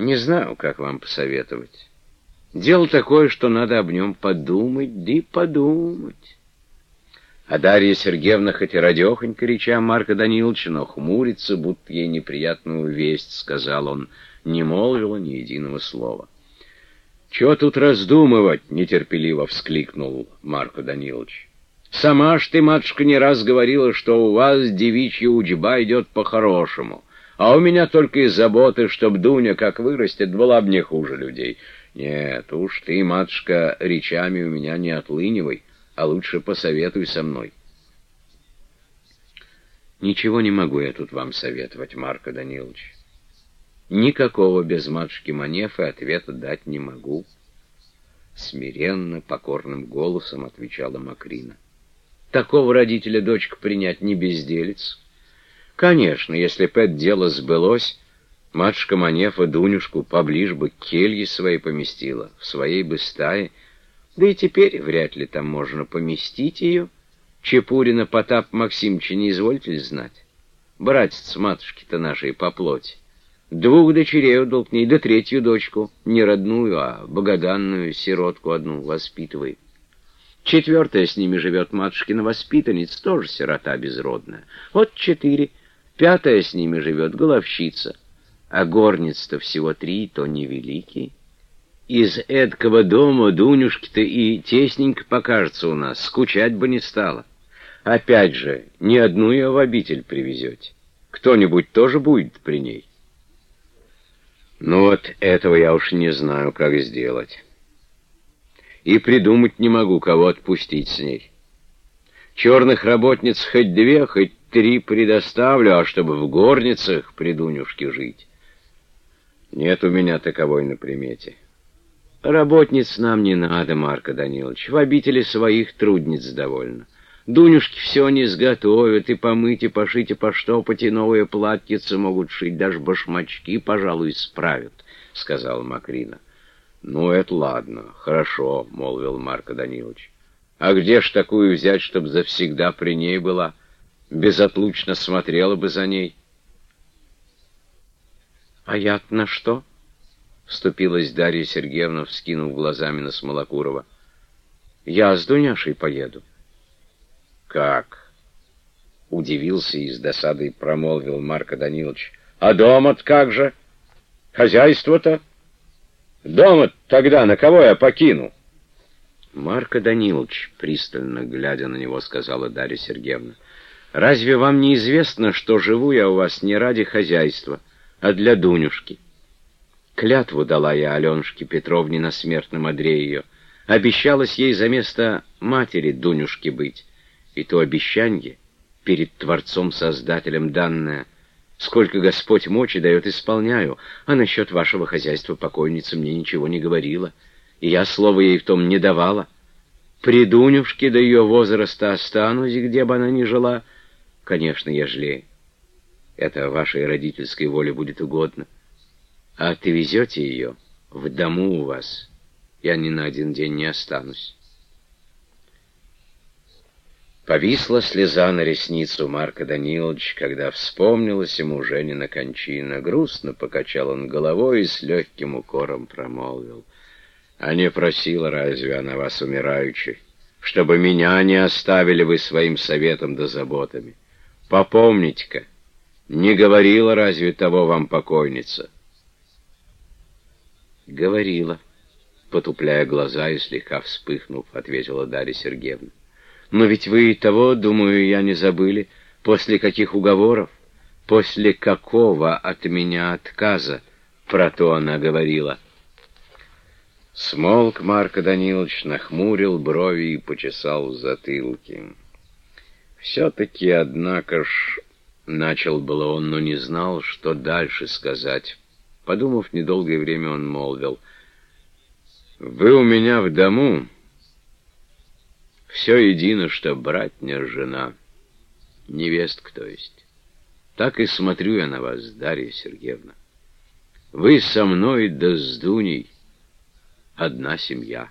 Не знаю, как вам посоветовать. Дело такое, что надо об нем подумать, да и подумать. А Дарья Сергеевна, хоть и радехонько реча Марка Даниловича, но хмурится, будто ей неприятную весть, сказал он, не молвила ни единого слова. «Чего тут раздумывать?» — нетерпеливо вскликнул Марко Данилович. «Сама ж ты, матушка, не раз говорила, что у вас девичья учба идет по-хорошему, а у меня только из заботы, чтоб Дуня, как вырастет, была б не хуже людей. Нет, уж ты, матушка, речами у меня не отлынивай, а лучше посоветуй со мной». «Ничего не могу я тут вам советовать, Марко Данилович». Никакого без матушки Манефы ответа дать не могу. Смиренно, покорным голосом отвечала Макрина. Такого родителя дочка принять не безделец. Конечно, если б это дело сбылось, матушка Манефа Дунюшку поближе бы к келье своей поместила, в своей бы стае, да и теперь вряд ли там можно поместить ее. Чепурина Потап Максимовича не извольте ли знать? Братец матушки-то нашей по плоти. Двух дочерей отдал к ней, да третью дочку, не родную, а богоданную сиротку одну воспитывает. Четвертая с ними живет матушкина воспитанница, тоже сирота безродная. Вот четыре. Пятая с ними живет головщица. А горниц-то всего три, то невеликий. Из эдкого дома Дунюшки-то и тесненько покажется у нас, скучать бы не стало. Опять же, ни одну ее в обитель привезете. Кто-нибудь тоже будет при ней. Ну вот этого я уж не знаю, как сделать. И придумать не могу, кого отпустить с ней. Черных работниц хоть две, хоть три предоставлю, а чтобы в горницах при Дунюшке жить. Нет у меня таковой на примете. Работниц нам не надо, Марко Данилович. В обители своих трудниц довольно. Дунюшки все не сготовят, и помыть, и пошить, и поштопать, и новые платьицы могут шить, даже башмачки, пожалуй, справят, — сказала Макрина. — Ну, это ладно, хорошо, — молвил Марко Данилович. — А где ж такую взять, чтоб завсегда при ней была? Безотлучно смотрела бы за ней. — А я на что? — вступилась Дарья Сергеевна, вскинув глазами на Смолокурова. — Я с Дуняшей поеду. «Как?» — удивился и с досадой промолвил Марко Данилович. «А дома-то как же? Хозяйство-то? Дома тогда на кого я покину?» «Марко Данилович», — пристально глядя на него, сказала Дарья Сергеевна, «разве вам не известно, что живу я у вас не ради хозяйства, а для Дунюшки?» Клятву дала я Аленушке Петровне на смертном одре ее. Обещалась ей за место матери Дунюшки быть и то обещанье перед Творцом-Создателем данное, сколько Господь мочи дает, исполняю, а насчет вашего хозяйства покойница мне ничего не говорила, и я слова ей в том не давала. При Дунюшке до ее возраста останусь, где бы она ни жила. Конечно, я жалею. Это вашей родительской воле будет угодно. А ты везете ее в дому у вас. Я ни на один день не останусь. Повисла слеза на ресницу Марка Даниловича, когда вспомнилась ему Женина кончина. Грустно покачал он головой и с легким укором промолвил. «А не просила разве она вас, умираючи, чтобы меня не оставили вы своим советом да заботами? Попомните-ка, не говорила разве того вам покойница?» «Говорила», — потупляя глаза и слегка вспыхнув, ответила Дарья Сергеевна. Но ведь вы и того, думаю, я не забыли, после каких уговоров, после какого от меня отказа, про то она говорила. Смолк Марко Данилович, нахмурил брови и почесал в затылке. Все-таки, однако ж, начал было он, но не знал, что дальше сказать. Подумав недолгое время, он молвил, «Вы у меня в дому...» Все едино, что братня жена, невестка, то есть. Так и смотрю я на вас, Дарья Сергеевна. Вы со мной да с Дуней одна семья.